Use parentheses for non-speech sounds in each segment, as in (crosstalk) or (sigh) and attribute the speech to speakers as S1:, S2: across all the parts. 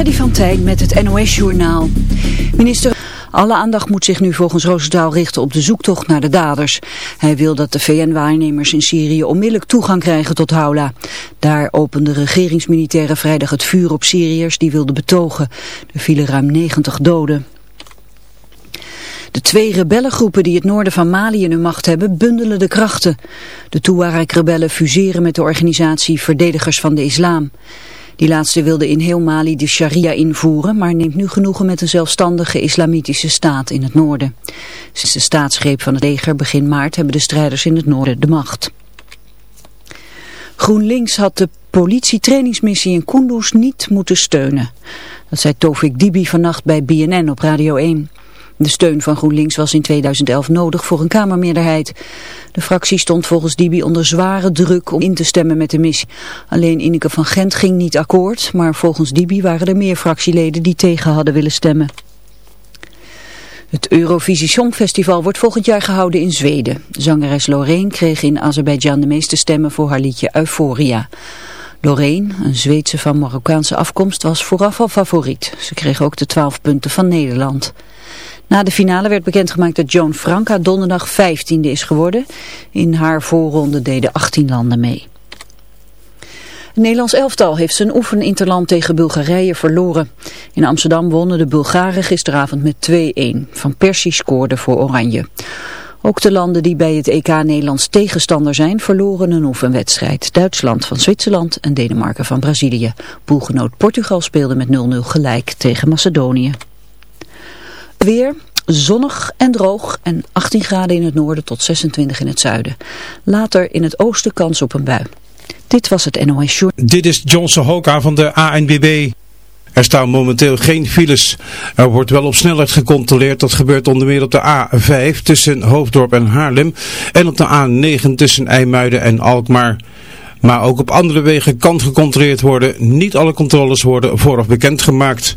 S1: Freddy van Tijn met het NOS-journaal. Minister... Alle aandacht moet zich nu volgens Roosendaal richten op de zoektocht naar de daders. Hij wil dat de VN-waarnemers in Syrië onmiddellijk toegang krijgen tot Haula. Daar openden regeringsmilitairen vrijdag het vuur op Syriërs die wilden betogen. Er vielen ruim 90 doden. De twee rebellengroepen die het noorden van Mali in hun macht hebben, bundelen de krachten. De Tuareg-rebellen fuseren met de organisatie Verdedigers van de Islam. Die laatste wilde in heel Mali de sharia invoeren, maar neemt nu genoegen met een zelfstandige islamitische staat in het noorden. Sinds de staatsgreep van het leger begin maart hebben de strijders in het noorden de macht. GroenLinks had de politietrainingsmissie in Kunduz niet moeten steunen. Dat zei Tovik Dibi vannacht bij BNN op Radio 1. De steun van GroenLinks was in 2011 nodig voor een Kamermeerderheid. De fractie stond volgens Dibi onder zware druk om in te stemmen met de missie. Alleen Ineke van Gent ging niet akkoord, maar volgens Dibi waren er meer fractieleden die tegen hadden willen stemmen. Het Eurovisie Songfestival wordt volgend jaar gehouden in Zweden. Zangeres Loreen kreeg in Azerbeidzjan de meeste stemmen voor haar liedje Euphoria. Loreen, een Zweedse van Marokkaanse afkomst, was vooraf al favoriet. Ze kreeg ook de 12 punten van Nederland. Na de finale werd bekendgemaakt dat Joan Franka donderdag 15e is geworden. In haar voorronde deden 18 landen mee. Het Nederlands elftal heeft zijn oefeninterland tegen Bulgarije verloren. In Amsterdam wonnen de Bulgaren gisteravond met 2-1. Van Persie scoorde voor Oranje. Ook de landen die bij het EK Nederlands tegenstander zijn verloren een oefenwedstrijd. Duitsland van Zwitserland en Denemarken van Brazilië. Boelgenoot Portugal speelde met 0-0 gelijk tegen Macedonië. Weer zonnig en droog en 18 graden in het noorden tot 26 in het zuiden. Later in het oosten kans op een bui. Dit was het NOS.
S2: Dit is Johnson Hoka van de ANBB. Er staan momenteel geen files. Er wordt wel op snelheid gecontroleerd. Dat gebeurt onder meer op de A5 tussen Hoofddorp en Haarlem. En op de A9 tussen IJmuiden en Alkmaar. Maar ook op andere wegen kan gecontroleerd worden. Niet alle controles worden vooraf bekendgemaakt.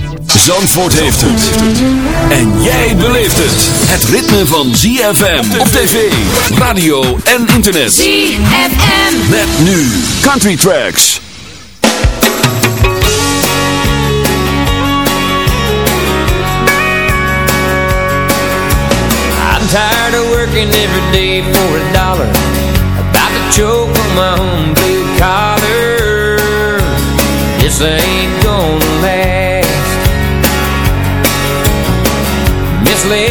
S3: Zandvoort heeft het. En jij beleeft het. Het ritme van ZFM op tv, radio en internet.
S4: ZFM.
S3: Met nu Country Tracks.
S5: I'm tired of working every day for a dollar. About to choke on my own blue collar. This ain't gonna last. Misled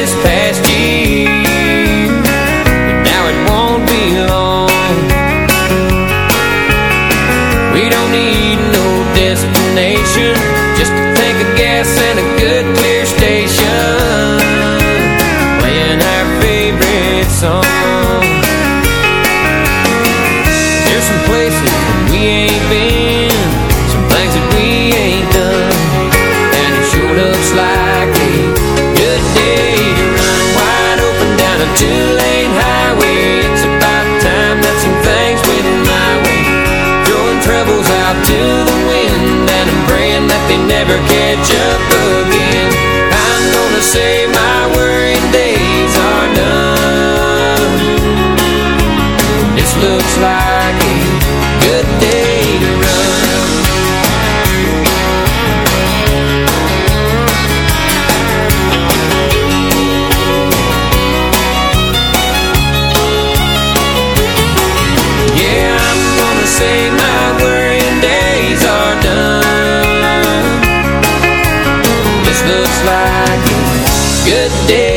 S5: this past year. But now it won't be long. We don't need no destination, just a tank of gas and a good clear station. Playing our favorite song. Never good day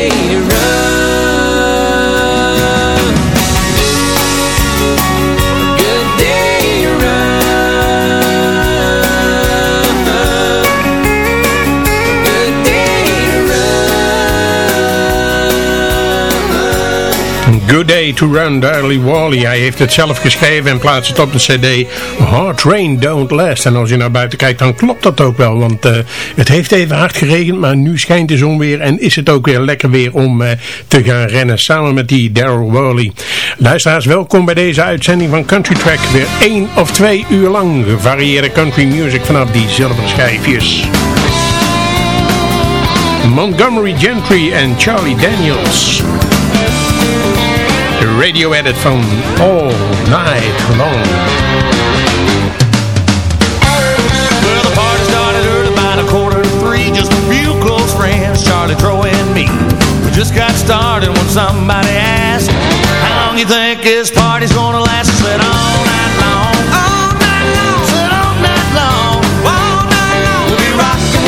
S5: Good Day to Run,
S6: Darley Wally. Hij heeft het zelf geschreven en plaatst het op de cd Hard Rain Don't Last. En als je naar buiten kijkt, dan klopt dat ook wel. Want eh, het heeft even hard geregend, maar nu schijnt de zon weer. En is het ook weer lekker weer om eh, te gaan rennen. Samen met die Daryl Worley. Luisteraars, welkom bij deze uitzending van Country Track. Weer één of twee uur lang gevarieerde country music vanaf die zilveren schijfjes. Montgomery Gentry en Charlie Daniels. De radio edit van All Night Long.
S7: Well, the party started early about a quarter to three. Just a few close friends, Charlie, Troy, and me. We just got started when somebody asked, How long you think this party's gonna last? I said, All night long. All night long. Said, All night long. All night long. We'll be rocking,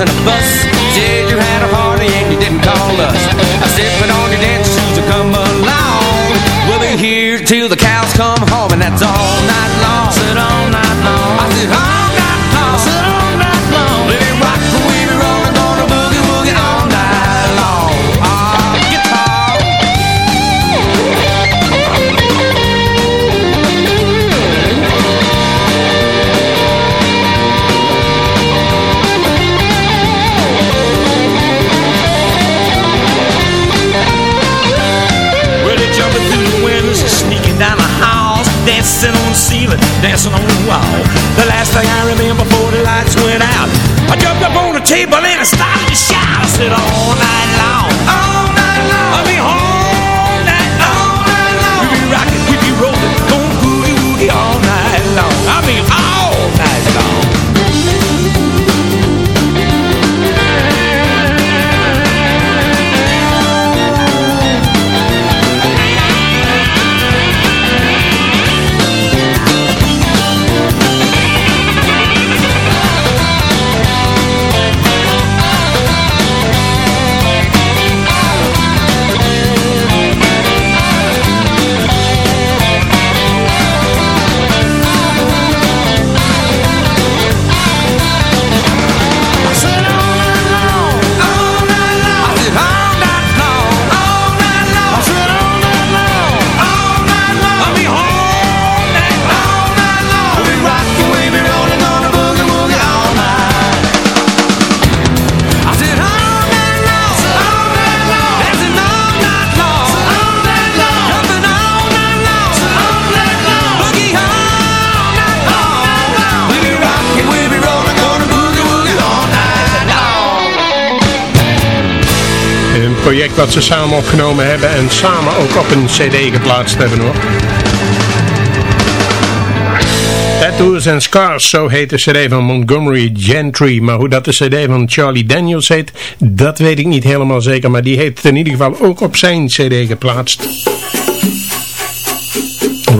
S7: raising a fuss. Said you had a party and you didn't call us. I said, put on your dance shoes and come along. We'll be here till the cows come home, and that's all night long. I said, all night long. I said, all night dancing on the wall. The last thing I remember before the lights went out, I jumped up on the table and I started to shout. I said, oh, all night
S6: Dat ze samen opgenomen hebben en samen ook op een cd geplaatst hebben hoor. Tattoos and Scars, zo heet de cd van Montgomery Gentry. Maar hoe dat de cd van Charlie Daniels heet, dat weet ik niet helemaal zeker. Maar die heeft het in ieder geval ook op zijn cd geplaatst.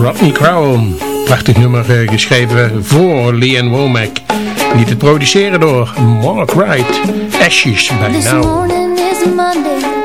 S8: Rodney Crowell, prachtig nummer eh, geschreven voor Leanne Womack. die te produceren door Mark Wright. Ashes
S6: bij
S8: Now.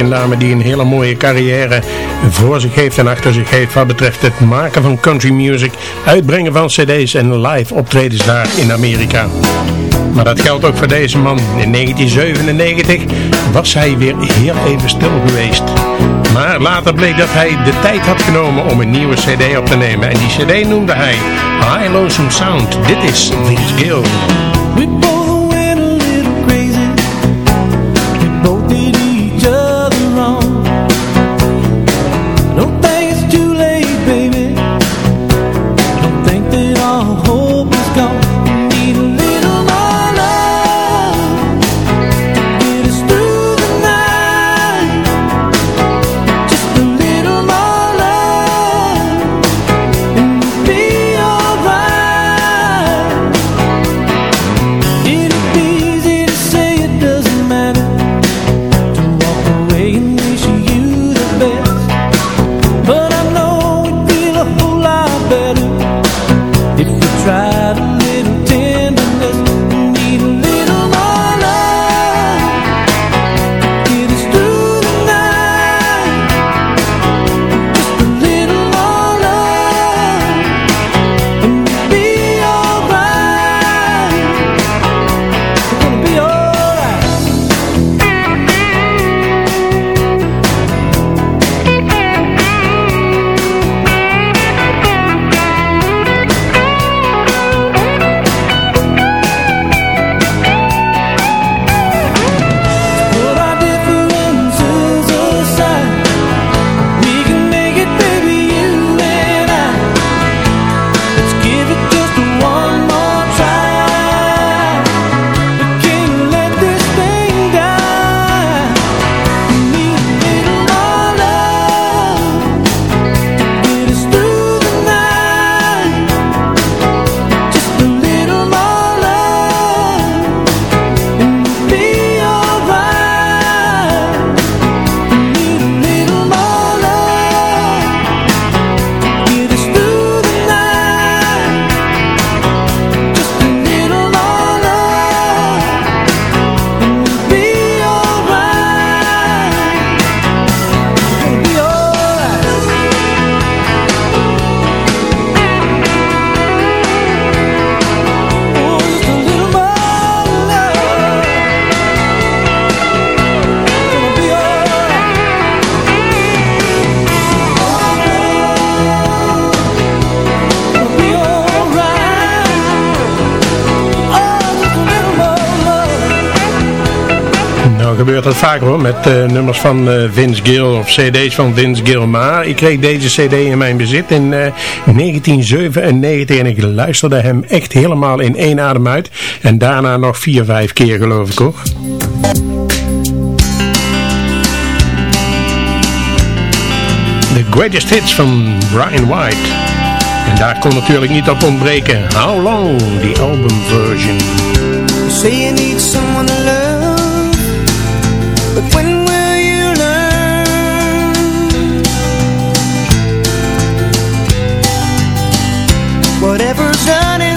S8: een dame die een hele mooie carrière voor zich heeft en achter zich heeft wat betreft het maken van country music, uitbrengen van cd's en live optredens daar in Amerika. Maar dat geldt ook voor deze man. In 1997 was hij weer heel even stil geweest. Maar later bleek dat hij de tijd had genomen om een nieuwe cd op te nemen. En die cd noemde hij High Lonesome Sound. Dit is Vince Gill.
S6: gebeurt dat vaak hoor, met eh, nummers van eh, Vince Gill of cd's van Vince Gill. Maar ik kreeg deze cd in mijn bezit in eh, 1997 en ik luisterde hem echt helemaal in één adem uit. En daarna nog vier, vijf keer geloof ik hoor. The Greatest Hits van Brian White. En daar kon natuurlijk niet op ontbreken. How long, die album version.
S9: Someone whatever's
S6: running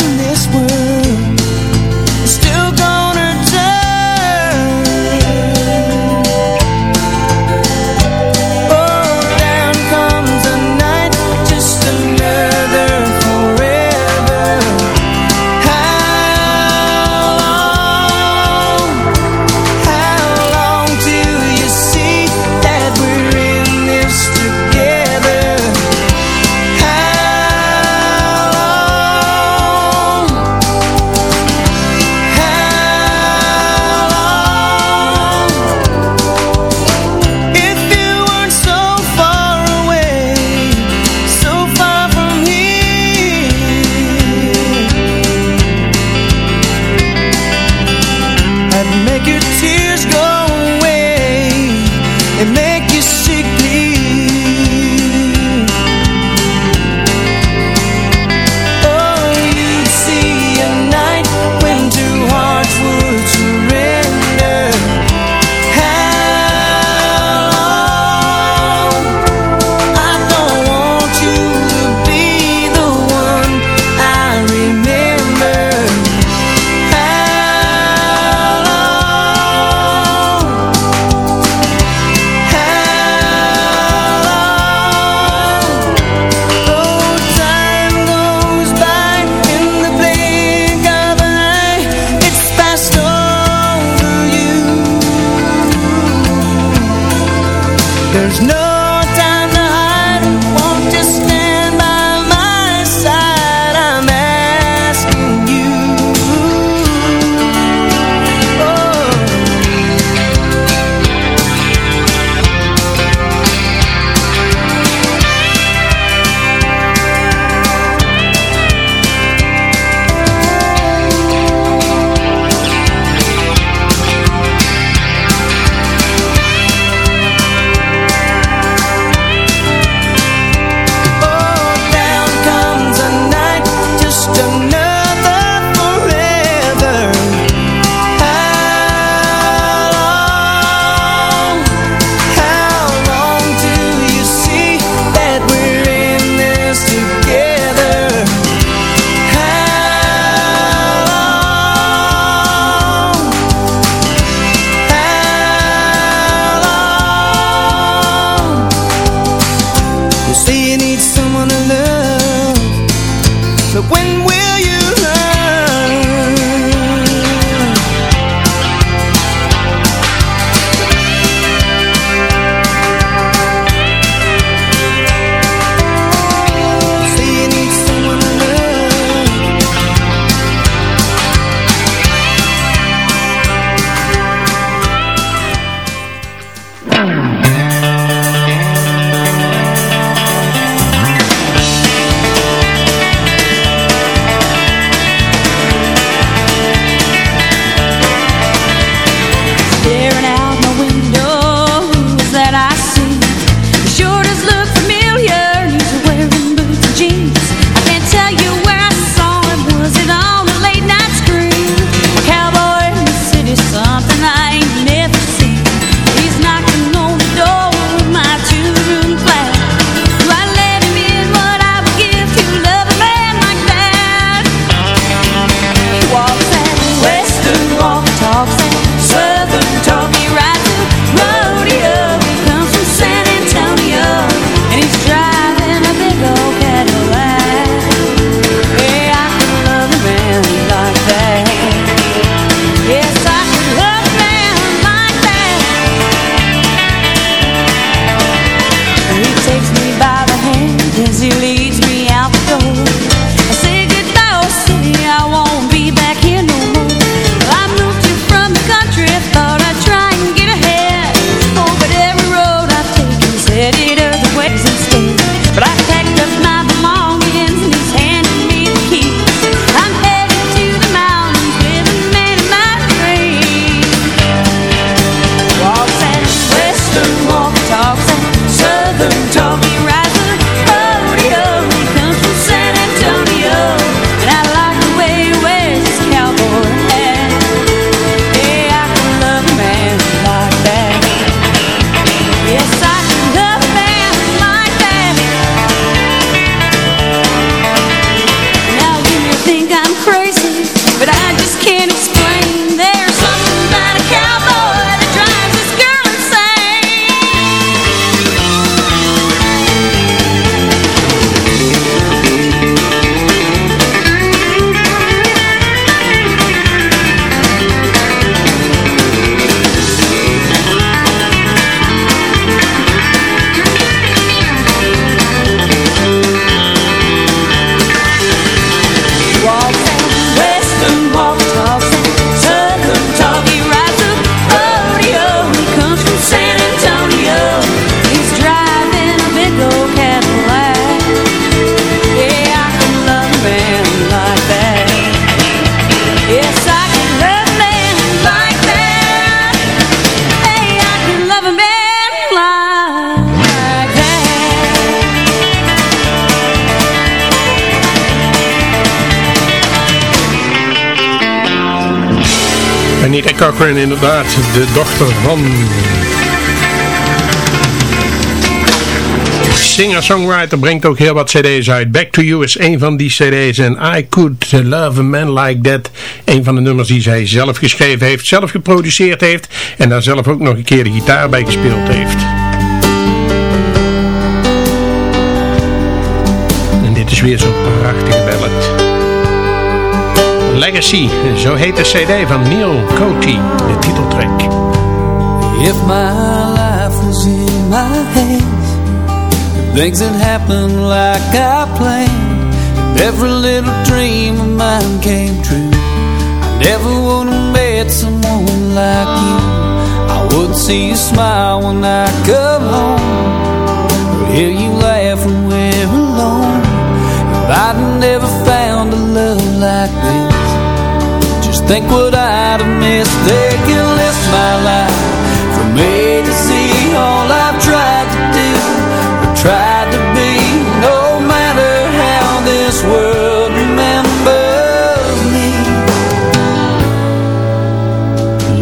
S6: Cochran inderdaad, de dochter van singer-songwriter brengt ook heel wat cd's uit. Back to You is een van die cd's en I Could Love a Man Like That. Een van de nummers die zij zelf geschreven heeft, zelf geproduceerd heeft en daar zelf ook nog een keer de gitaar bij gespeeld heeft. En dit is weer zo'n prachtige ballad. Legacy, zo heet de cd van Neil Coty, de titeltrack.
S10: If my life was in my hands and Things that happen like I planned Every little dream of mine came true. I never would have met someone like you. I would see you smile when I come home. Hear you laugh when we're alone. If I'd never found a love like this think what I'd have missed. They can lift my life. From A to Z All I've tried to do Or tried to be. No matter how this world remembers me.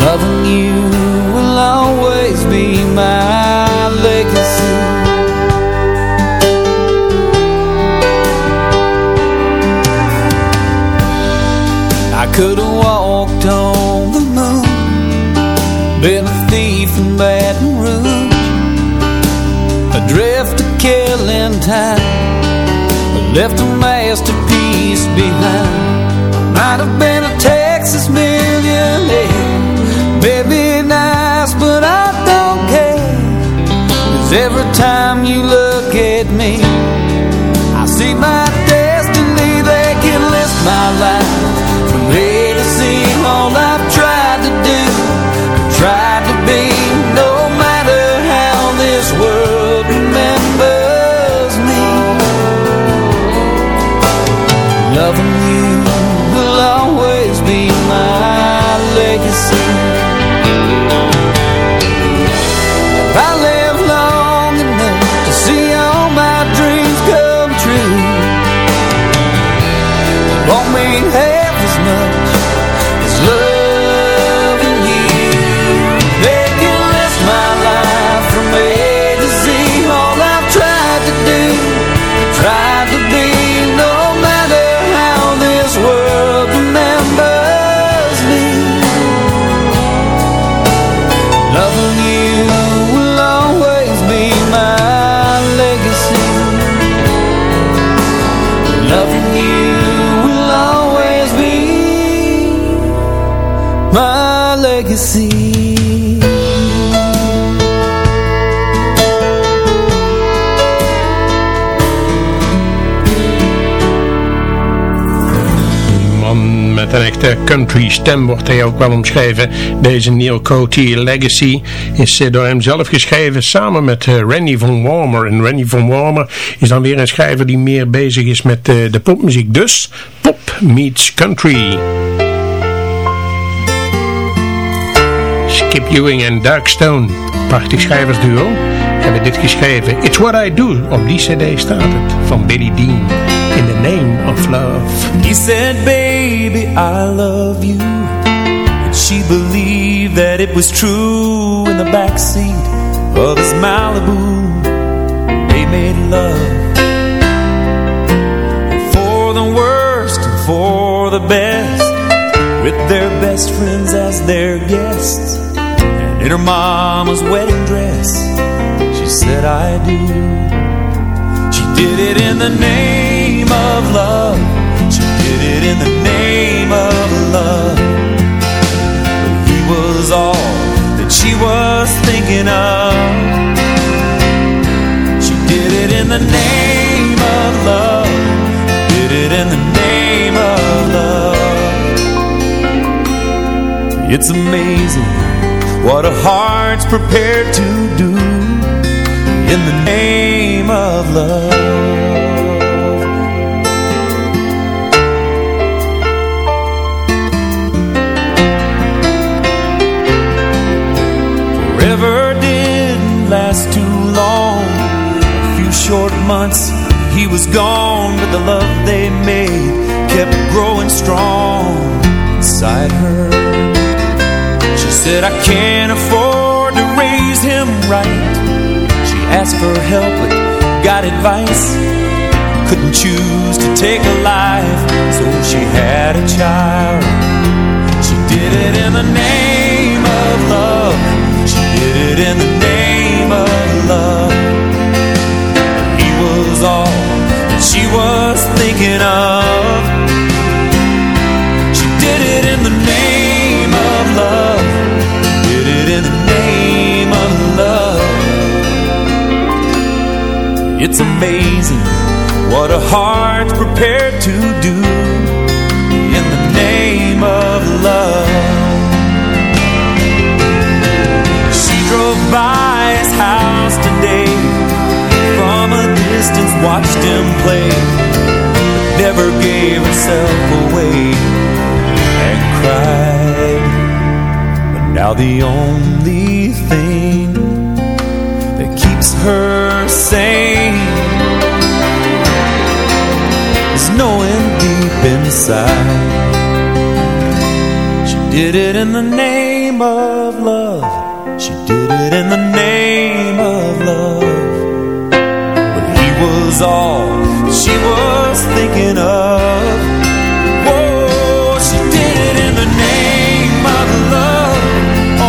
S10: Loving you will always could have walked on the moon. Been a thief in Baton Rouge. Adrift to killing time. Left a masterpiece behind. Might have been a Texas millionaire. Maybe nice but I don't care. Cause every time you look at me I see my destiny They can list my life
S6: een echte country stem wordt hij ook wel omschreven. Deze Neil Coty Legacy is eh, door hem zelf geschreven samen met eh, Randy von Warmer. En Randy von Warmer is dan weer een schrijver die meer bezig is met eh, de popmuziek. Dus pop meets country. Skip Ewing en Doug Stone, prachtig schrijversduo, hebben dit geschreven. It's What I Do, op die cd staat het, van Billy Dean. In the Name of Love.
S10: He said, baby, I love you And she believed that it was true In the backseat of his Malibu They made love For the worst and for the best
S11: with their best friends as their guests. And in her mama's wedding dress, she said, I do. She did it in the name of love. She did it in the name of love. But he was all that she was thinking of. She did it in the name of love. Did it in the name of love. It's amazing what a heart's prepared to do in the name of love. Was gone, but the love they made kept growing strong inside her. She said, I can't afford to raise him right. She asked for help, but got advice. Couldn't choose to take a life, so she had a child. She did it in the name of love. She did it in the name was thinking of. She did it in the name of love. Did it in the name of love. It's amazing what a heart's prepared to do in the name of love. She drove by his house today watched him play never gave herself away And cried. But now the only thing That keeps her sane Is knowing deep inside. She did it in the name of love. She did it in the name was all she was thinking of. Whoa, she did it in the name of love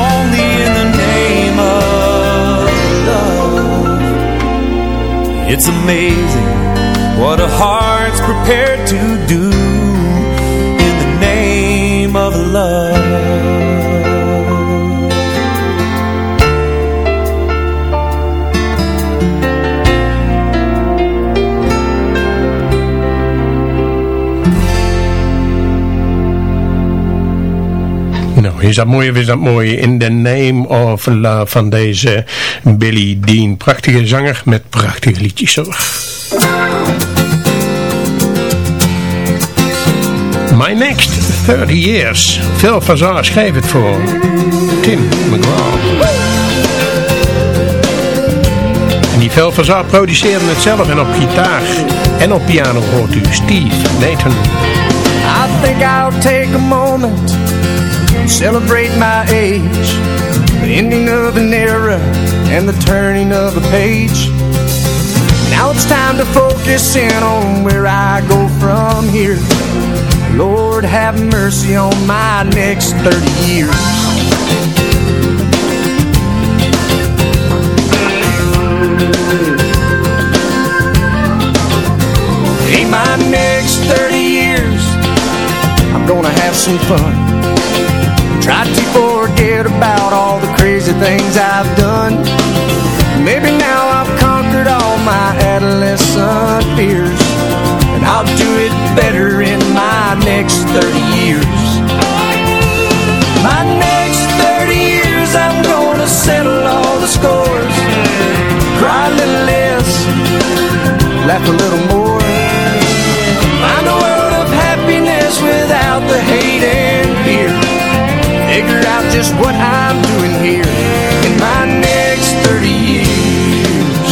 S11: Only in the name of love. It's amazing what a heart's prepared to do
S6: Nou, is dat mooi of is dat mooi? In the Name of Love van deze Billy Dean. Prachtige zanger met prachtige liedjes. My Next 30 Years. Phil Fazar schreef het voor Tim McGraw. En die Phil Fazar produceerde het zelf en op gitaar en op piano hoort u Steve Nathan.
S9: I think I'll take a moment celebrate my age. The ending of an era and the turning of a page. Now it's time to focus in on where I go from here. Lord, have mercy on my next 30 years. In my next 30 years, I'm gonna have some fun. Try to forget about all the crazy things I've done. Maybe now I've conquered all my adolescent fears. And I'll do it better in my next 30 years. My next 30 years, I'm gonna settle all the scores. Cry a little less, laugh a little more. Find a world of happiness without the fear. Figure out just what I'm doing here in my next 30 years.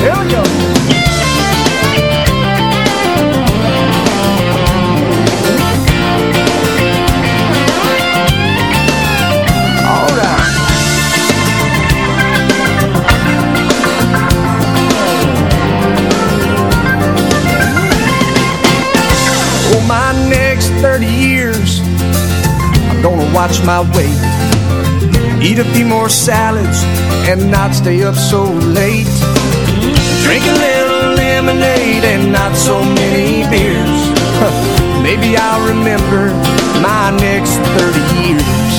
S9: Here we watch my weight. Eat a few more salads and not stay up so late. Drink a little lemonade and not so many beers. (laughs) Maybe I'll remember my next 30 years.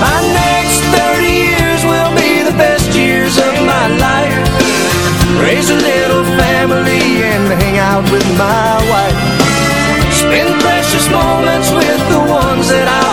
S9: My next 30 years will be the best years of my life. Raise a little family and hang out with my wife. That I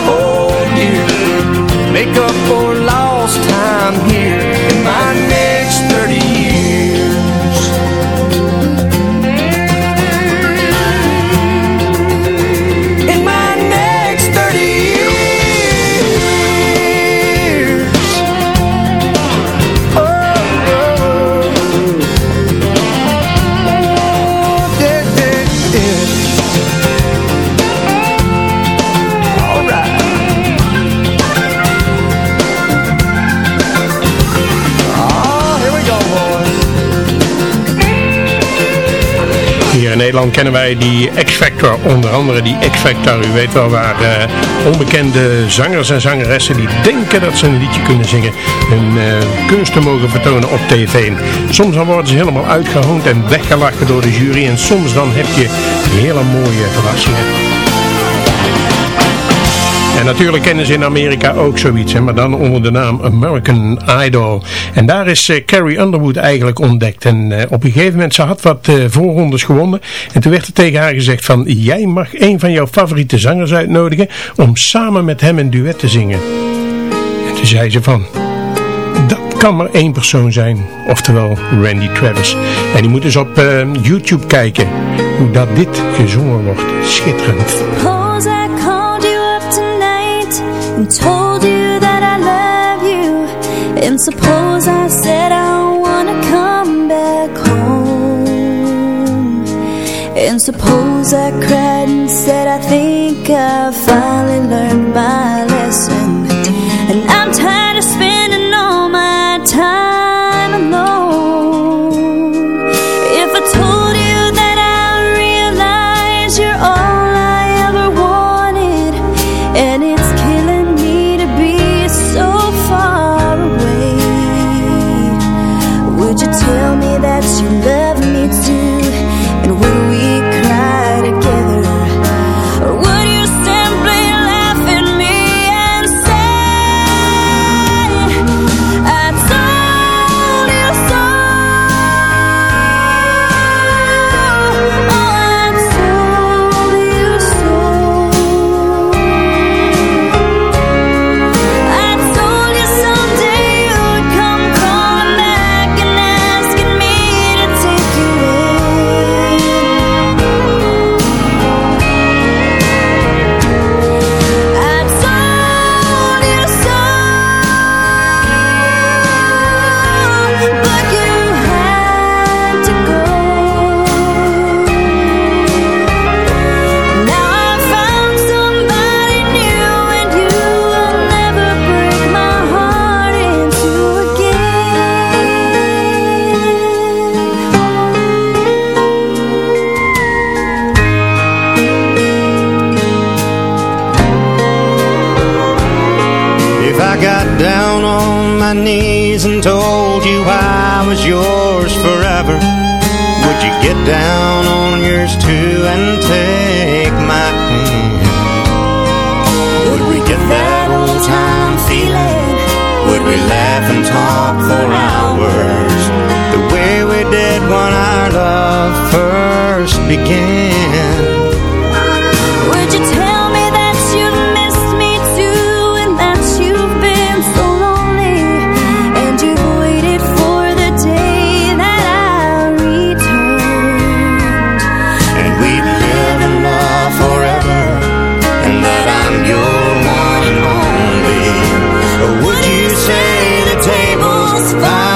S6: Nederland kennen wij die X-Factor, onder andere die X-Factor. U weet wel waar eh, onbekende zangers en zangeressen die denken dat ze een liedje kunnen zingen, hun eh, kunsten mogen vertonen op tv. Soms dan worden ze helemaal uitgehoond en weggelachen door de jury en soms dan heb je hele mooie verrassingen. En natuurlijk kennen ze in Amerika ook zoiets, maar dan onder de naam American Idol. En daar is eh, Carrie Underwood eigenlijk ontdekt. En eh, op een gegeven moment, ze had wat eh, voorrondes gewonnen. En toen werd er tegen haar gezegd van, jij mag een van jouw favoriete zangers uitnodigen om samen met hem een duet te zingen. En toen zei ze van, dat kan maar één persoon zijn, oftewel Randy Travis. En die moet eens op YouTube kijken hoe dat dit gezongen wordt. Schitterend.
S8: And told you that I love you. And suppose I said I wanna come back home. And suppose I cried and said I think I finally learned my lesson. Say
S12: the tables. finally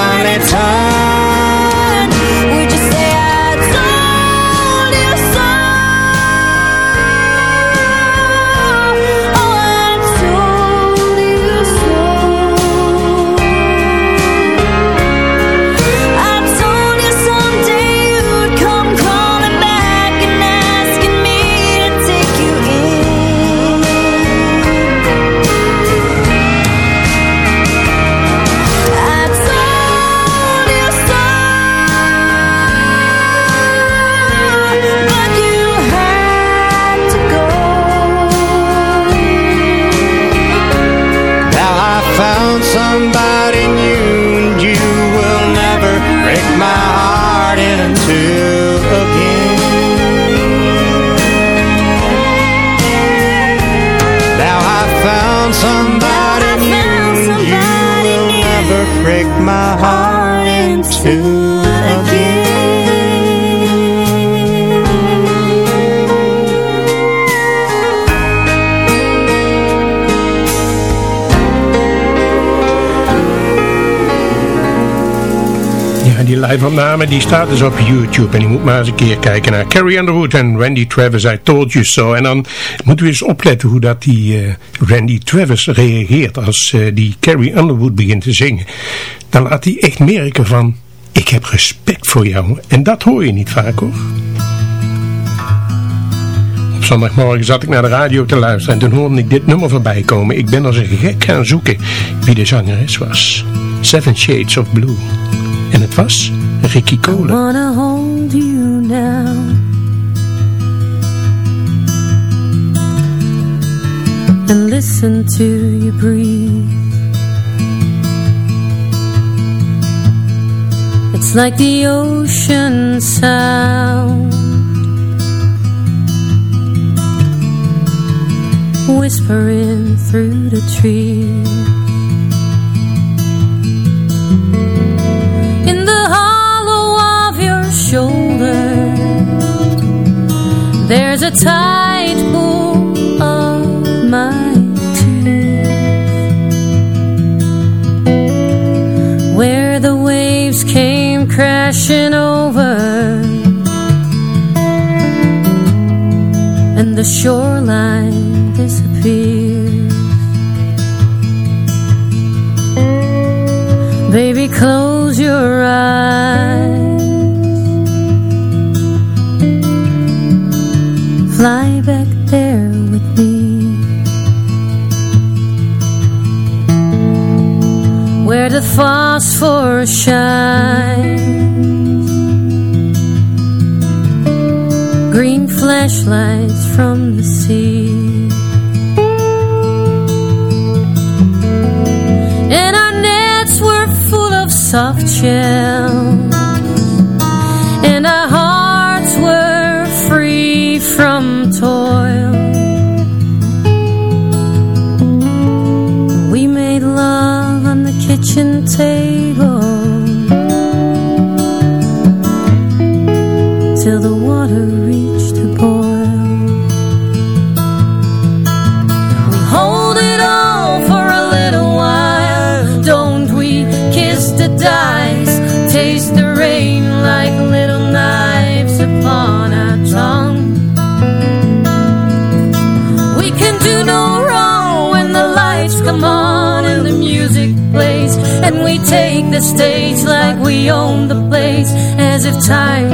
S6: live-opname die staat dus op YouTube. En je moet maar eens een keer kijken naar Carrie Underwood en Randy Travis. I told you so. En dan moeten we eens opletten hoe dat die eh, Randy Travis reageert als eh, die Carrie Underwood begint te zingen. Dan laat hij echt merken van, ik heb respect voor jou. En dat hoor je niet vaak hoor. Op zondagmorgen zat ik naar de radio te luisteren en toen hoorde ik dit nummer voorbij komen. Ik ben als een gek gaan zoeken wie de zangeres was. Seven Shades of Blue. En het was Ricky Cole.
S4: wanna hold you now. And listen to you breathe. It's like the ocean sound. Whispering through the trees shoulder. There's a tide pool of my tears, where the waves came crashing over, and the shoreline disappears. Baby, close your eyes. Phosphorus shines. Green flashlights from the sea. And our nets were full of soft shells kitchen 在。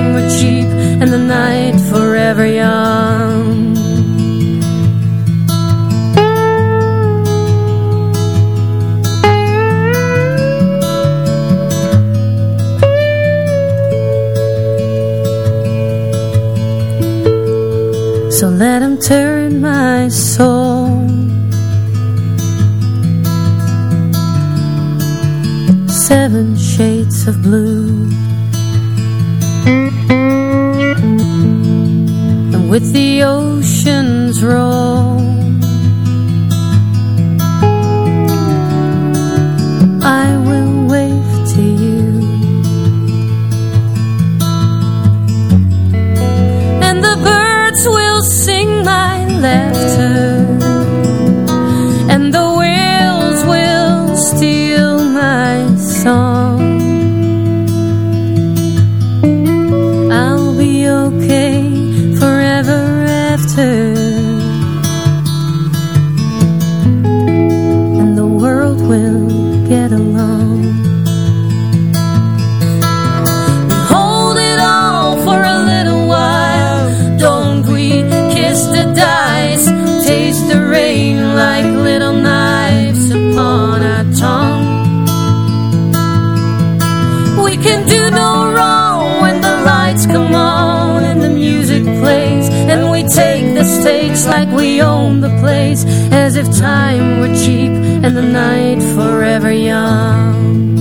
S4: Take like we own the place. As if time were cheap and the night forever young.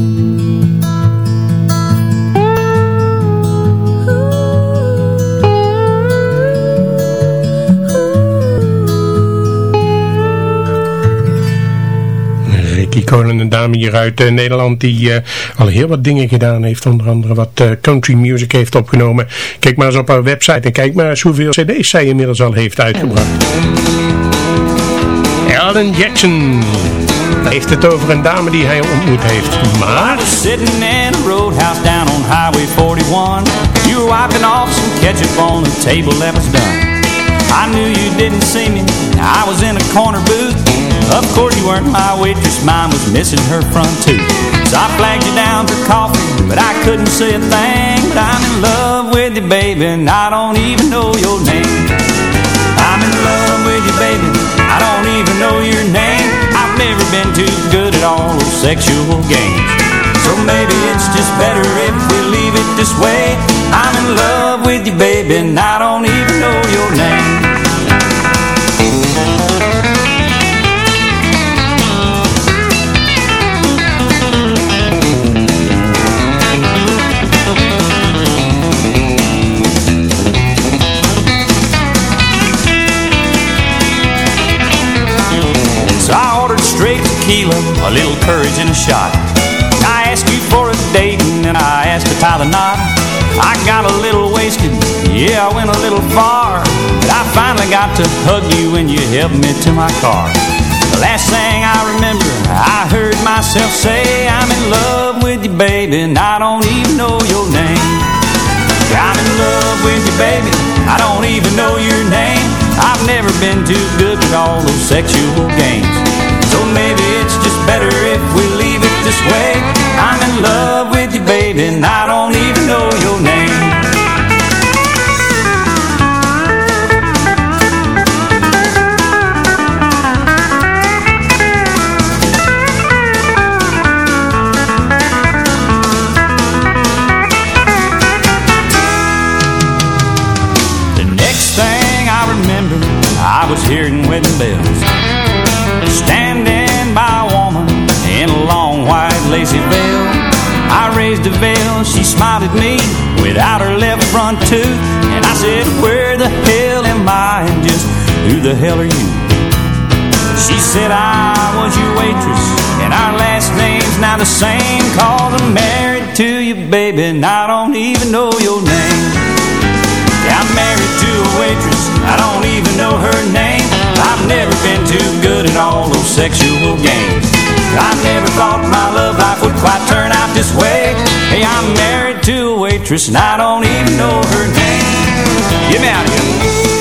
S6: Een dame hier uit uh, Nederland die uh, al heel wat dingen gedaan heeft. Onder andere wat uh, country music heeft opgenomen. Kijk maar eens op haar website en kijk maar eens hoeveel cd's zij inmiddels al heeft uitgebracht. Alan Jackson heeft het over een dame die hij ontmoet heeft. Maar...
S5: Sitting in a roadhouse down on Highway 41 You were wiping off some ketchup on the table that was done I knew you didn't see me I was in a corner booth Of course you weren't my waitress Mine was missing her front tooth So I flagged you down for coffee But I couldn't say a thing. But I'm in love with you, baby And I don't even know your name. I'm in love with you, baby I don't even know your name. I've never been too good at all those sexual games. So maybe it's just better if we leave it this way. I'm in love with you, baby And I don't even know your name a little courage and a shot. I asked you for a date and then I asked to tie the knot. I got a little wasted, yeah, I went a little far. But I finally got to hug you when you helped me to my car. The last thing I remember, I heard myself say, I'm in love with you, baby, and I don't even know your name. I'm in love with you, baby, I don't even know your name. I've never been too good with all those sexual games. So maybe it's just better if we leave it this way. I'm in love with you, baby, and I don't even know your name. The next thing I remember, I was hearing wedding bells. Raised a veil, she smiled at me without her left front tooth. And I said, where the hell am I? And just who the hell are you? She said I was your waitress And our last name's now the same Cause I'm married to you, baby And I don't even know your name yeah, I'm married to a waitress I don't even know her name I've never been too good at all those sexual games I never thought my love life quite turn out this way Hey, I'm married to a waitress And I don't even know her name. Get me out of here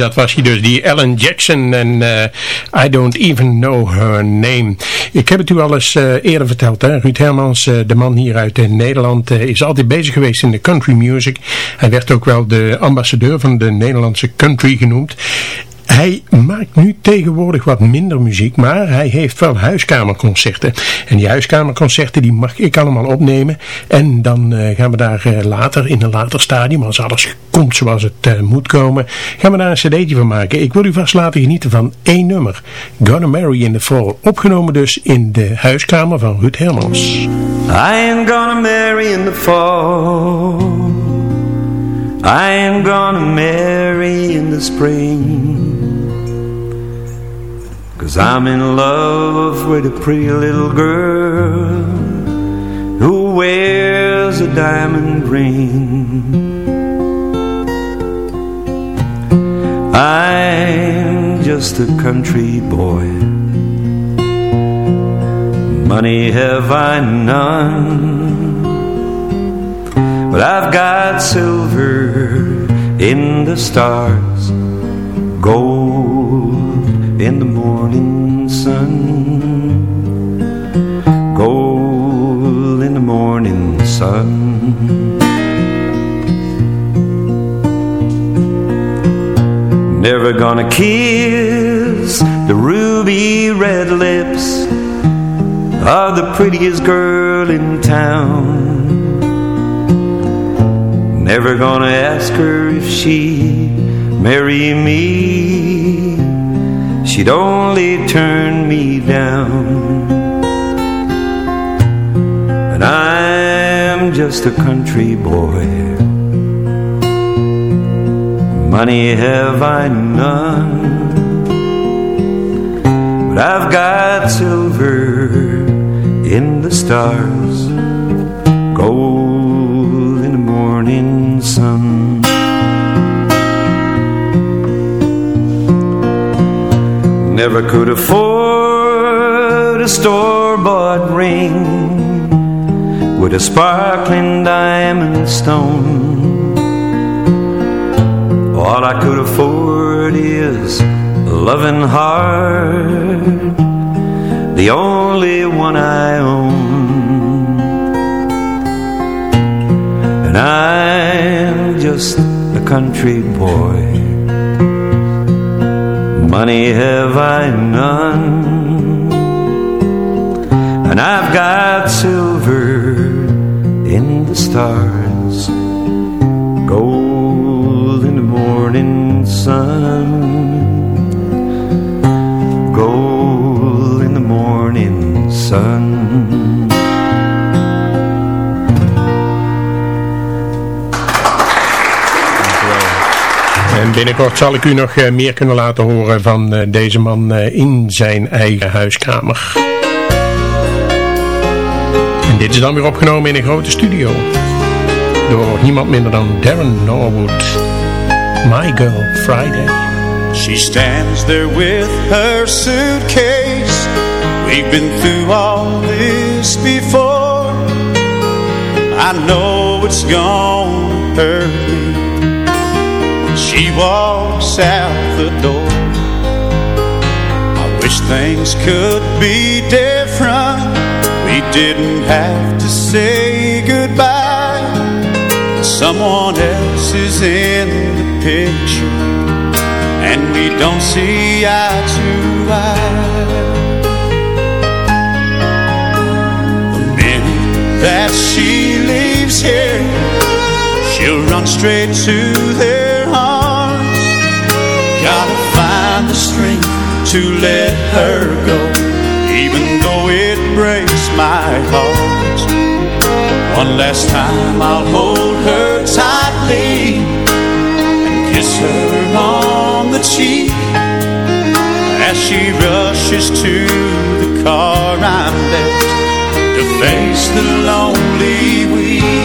S6: dat was hij dus, die Ellen Jackson en uh, I Don't Even Know Her Name. Ik heb het u al eens uh, eerder verteld, hè? Ruud Hermans, uh, de man hier uit Nederland, is altijd bezig geweest in de country music. Hij werd ook wel de ambassadeur van de Nederlandse country genoemd. Hij maakt nu tegenwoordig wat minder muziek, maar hij heeft wel huiskamerconcerten. En die huiskamerconcerten die mag ik allemaal opnemen. En dan uh, gaan we daar uh, later, in een later stadium, als alles komt zoals het uh, moet komen, gaan we daar een cd'tje van maken. Ik wil u vast laten genieten van één nummer. Gonna Marry in the Fall. Opgenomen dus in de huiskamer van Ruud Hermans.
S11: I ain't gonna marry in the fall I ain't gonna marry in the spring Cause I'm in love with a pretty little girl Who wears a diamond ring. I'm just a country boy. Money have I none, but I've got silver in the stars, in the morning sun, gold in the morning sun. Never gonna kiss the ruby red lips of the prettiest girl in town. Never gonna ask her if she'd marry me. She'd only turn me down. And I'm just a country boy. Money have I none. But I've got silver in the stars, gold in the morning sun. Never could afford a store-bought ring with a sparkling diamond stone. All I could afford is a loving heart the only one I own. And I'm just a country boy. Money have I none, and I've got silver in the stars, gold in the morning sun. Gold in the morning sun.
S6: En binnenkort zal ik u nog eh, meer kunnen laten horen van eh, deze man eh, in zijn eigen huiskamer. En dit is dan weer opgenomen in een grote studio. Door niemand minder dan Darren Norwood. My Girl Friday.
S13: She stands there with her suitcase. We've been through all this before. I know it's gonna hurt. She walks out the door. I wish things could be different. We didn't have to say goodbye. Someone else is in the picture and we don't see eye to eye. The minute that she leaves here, she'll run straight to their strength to let her go, even though it breaks my heart. One last time I'll hold her tightly and kiss her on the cheek as she rushes to the car I'm left to face the lonely week.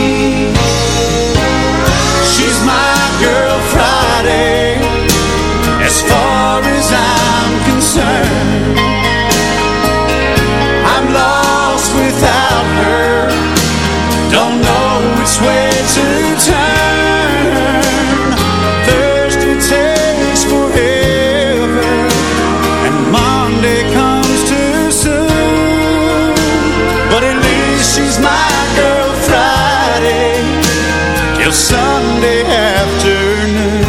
S13: Till Sunday afternoon.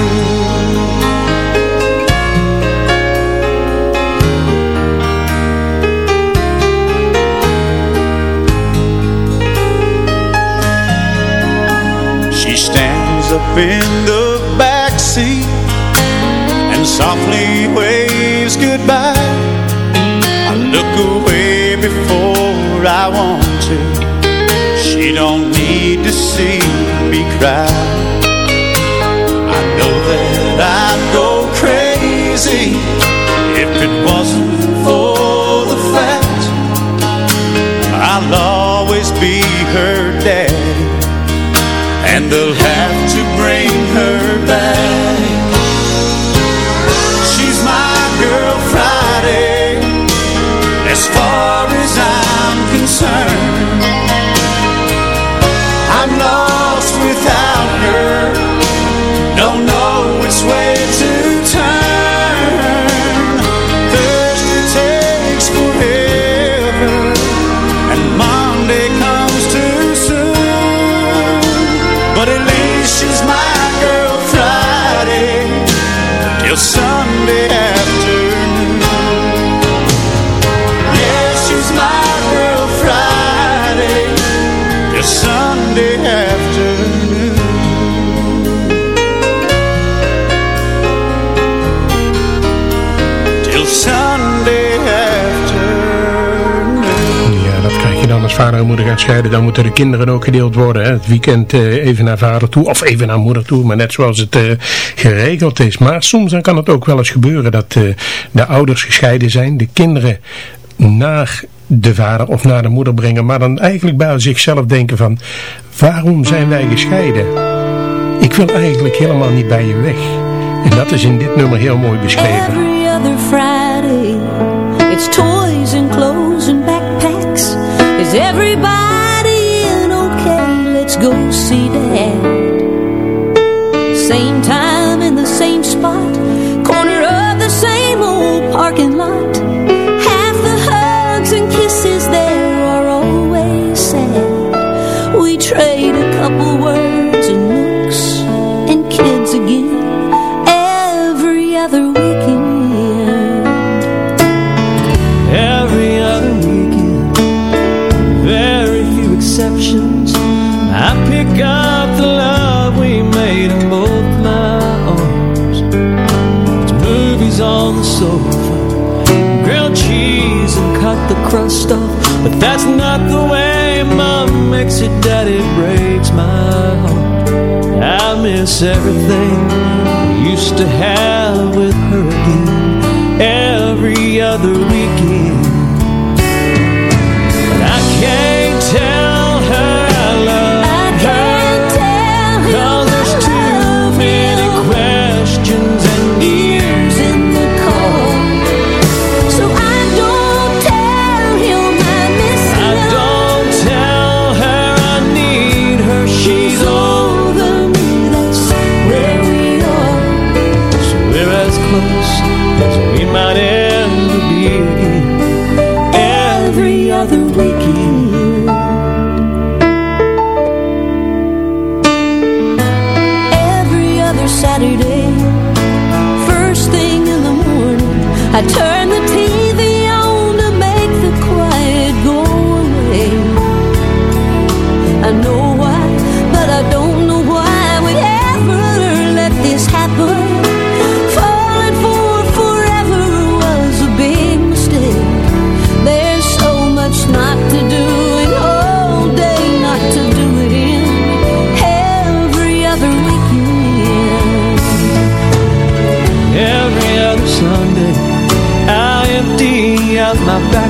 S13: She stands up in I know that I'd go crazy if it wasn't for the fact I'll always be her daddy and they'll have to bring her back.
S6: Vader en moeder gaan scheiden, dan moeten de kinderen ook gedeeld worden. Hè? Het weekend eh, even naar vader toe of even naar moeder toe, maar net zoals het eh, geregeld is. Maar soms kan het ook wel eens gebeuren dat eh, de ouders gescheiden zijn, de kinderen naar de vader of naar de moeder brengen, maar dan eigenlijk bij zichzelf denken van, waarom zijn wij gescheiden? Ik wil eigenlijk helemaal niet bij je weg. En dat is in dit nummer heel mooi beschreven.
S8: Every other Is everybody in okay? Let's go see Dad. The
S10: crust off. But that's not the way Mom makes it, Daddy breaks my heart. I miss everything we used to have with her again every other weekend. But I can't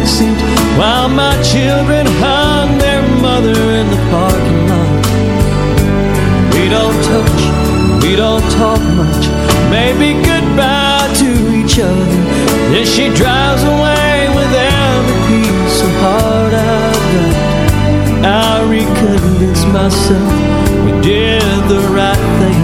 S10: backseat while my children hung their mother in the parking lot. We don't touch, we don't talk much, maybe goodbye to each other. Then she drives away with every piece of heart I've got. I reconvince myself we did the right thing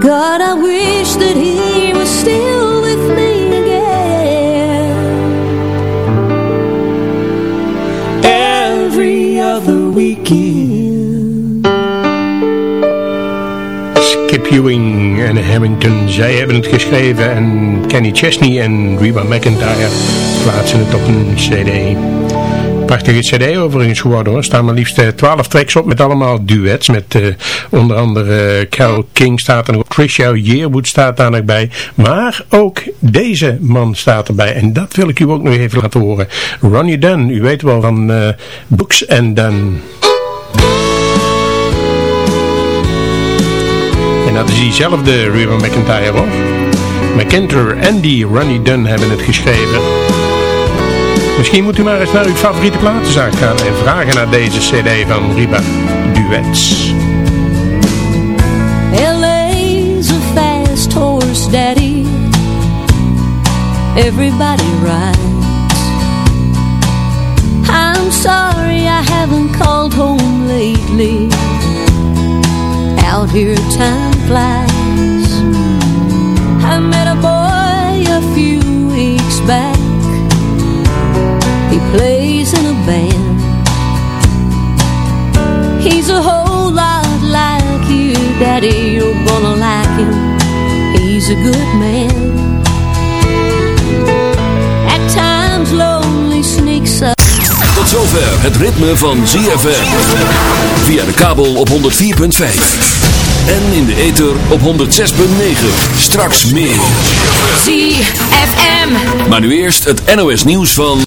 S8: God, I wish that he was still with me again.
S10: Every other weekend.
S6: Skip Ewing en Hamilton, zij hebben het geschreven en Kenny Chesney en Reba McIntyre plaatsen het op een cd. Prachtige cd overigens geworden hoor. Er staan maar liefst eh, 12 tracks op met allemaal duets. Met eh, onder andere eh, Carole King staat er nog. Tricia Yearwood staat daar nog bij. Maar ook deze man staat erbij. En dat wil ik u ook nog even laten horen. Ronnie Dunn, u weet wel van Books and Dunn. En dat is diezelfde Reba McIntyre hoor. McIntyre en die Ronnie Dunn hebben het geschreven. Misschien moet u maar eens naar uw favoriete platenzaak gaan en vragen naar deze cd van Reba Duets.
S8: LA's a fast horse, Daddy. Everybody rides. I'm sorry I haven't called home lately. out here time flies. I met a boy a few weeks back. He plays in a band. He's a whole lot like you, Daddy. You're gonna like him. He's a good man. At times lonely sneaks up.
S3: Tot zover het ritme van ZFM. Via de kabel op 104.5. En in de ether op 106.9. Straks meer.
S14: ZFM.
S3: Maar nu eerst het NOS nieuws van...